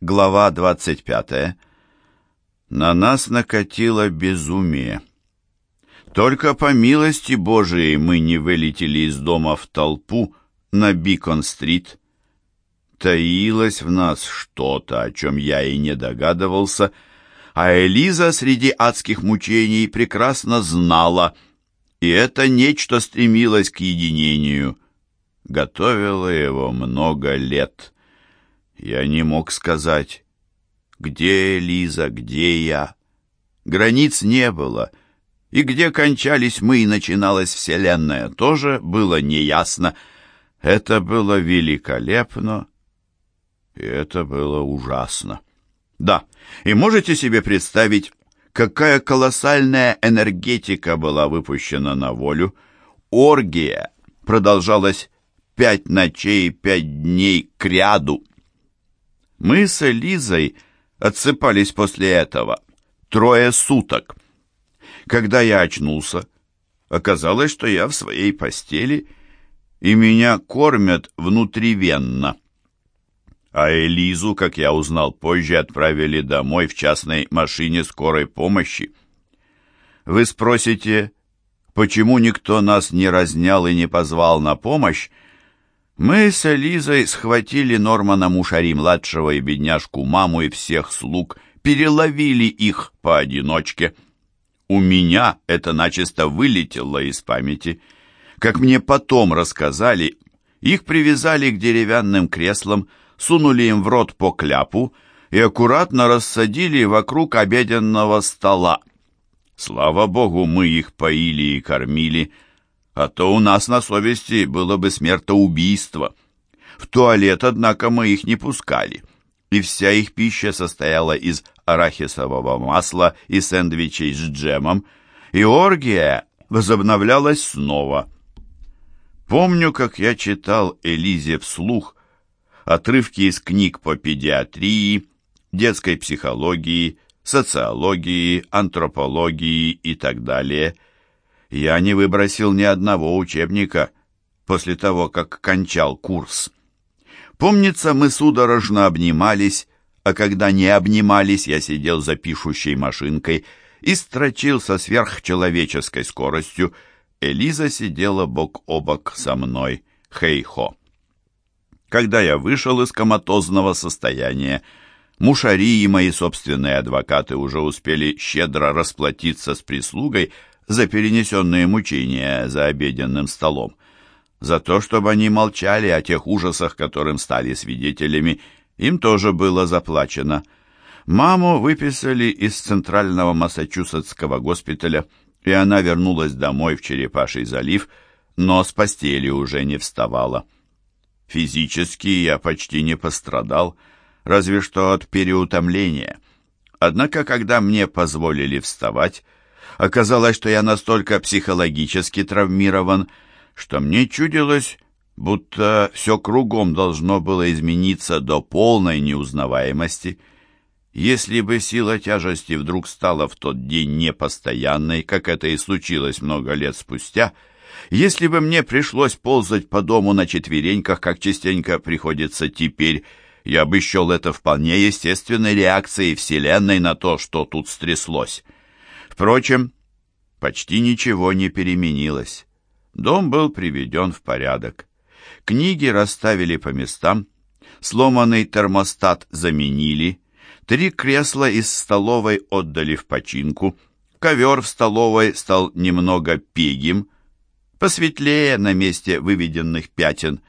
Глава 25. На нас накатило безумие. Только по милости Божией мы не вылетели из дома в толпу на Бикон-стрит. Таилось в нас что-то, о чем я и не догадывался, а Элиза среди адских мучений прекрасно знала, и это нечто стремилось к единению. Готовила его много лет — я не мог сказать, где Лиза, где я. Границ не было, и где кончались мы и начиналась Вселенная, тоже было неясно. Это было великолепно, и это было ужасно. Да, и можете себе представить, какая колоссальная энергетика была выпущена на волю. Оргия продолжалась пять ночей и пять дней к ряду. Мы с Элизой отсыпались после этого трое суток. Когда я очнулся, оказалось, что я в своей постели, и меня кормят внутривенно. А Элизу, как я узнал позже, отправили домой в частной машине скорой помощи. Вы спросите, почему никто нас не разнял и не позвал на помощь? Мы с Элизой схватили Нормана Мушари-младшего и бедняжку маму и всех слуг, переловили их поодиночке. У меня это начисто вылетело из памяти. Как мне потом рассказали, их привязали к деревянным креслам, сунули им в рот по кляпу и аккуратно рассадили вокруг обеденного стола. Слава богу, мы их поили и кормили, — а то у нас на совести было бы смертоубийство. В туалет, однако, мы их не пускали, и вся их пища состояла из арахисового масла и сэндвичей с джемом, и оргия возобновлялась снова. Помню, как я читал Элизе вслух отрывки из книг по педиатрии, детской психологии, социологии, антропологии и так далее – я не выбросил ни одного учебника после того, как кончал курс. Помнится, мы судорожно обнимались, а когда не обнимались, я сидел за пишущей машинкой и строчил со сверхчеловеческой скоростью. Элиза сидела бок о бок со мной. Хей-хо. Когда я вышел из коматозного состояния, Мушари и мои собственные адвокаты уже успели щедро расплатиться с прислугой за перенесенные мучения за обеденным столом, за то, чтобы они молчали о тех ужасах, которым стали свидетелями, им тоже было заплачено. Маму выписали из Центрального Массачусетского госпиталя, и она вернулась домой в Черепаший залив, но с постели уже не вставала. Физически я почти не пострадал, разве что от переутомления. Однако, когда мне позволили вставать, Оказалось, что я настолько психологически травмирован, что мне чудилось, будто все кругом должно было измениться до полной неузнаваемости. Если бы сила тяжести вдруг стала в тот день непостоянной, как это и случилось много лет спустя, если бы мне пришлось ползать по дому на четвереньках, как частенько приходится теперь, я бы счел это вполне естественной реакцией Вселенной на то, что тут стряслось. Впрочем, почти ничего не переменилось. Дом был приведен в порядок. Книги расставили по местам, сломанный термостат заменили, три кресла из столовой отдали в починку, ковер в столовой стал немного пегим, посветлее на месте выведенных пятен.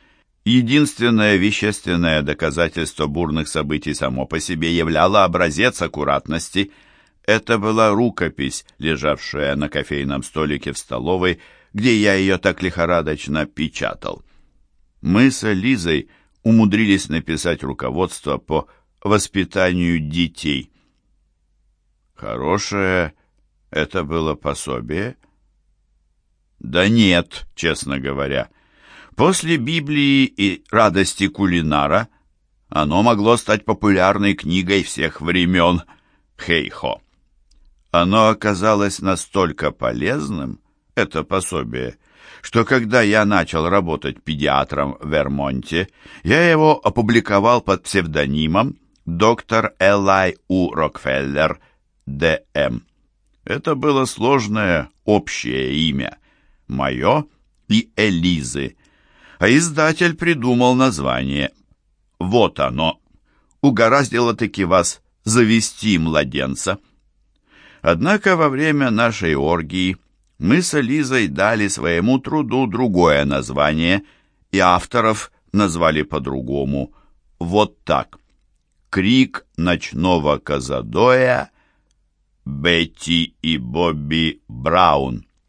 Единственное вещественное доказательство бурных событий само по себе являло образец аккуратности – это была рукопись, лежавшая на кофейном столике в столовой, где я ее так лихорадочно печатал. Мы с Лизой умудрились написать руководство по воспитанию детей. Хорошее это было пособие? Да нет, честно говоря. После Библии и радости кулинара оно могло стать популярной книгой всех времен. Хей-хо. Оно оказалось настолько полезным, это пособие, что когда я начал работать педиатром в Вермонте, я его опубликовал под псевдонимом доктор Элай У. Рокфеллер, Д.М. Это было сложное общее имя, мое и Элизы, а издатель придумал название. Вот оно. Угораздило-таки вас завести младенца. Однако во время нашей оргии мы с Элизой дали своему труду другое название, и авторов назвали по-другому. Вот так. «Крик ночного Казадоя» Бетти и Бобби Браун.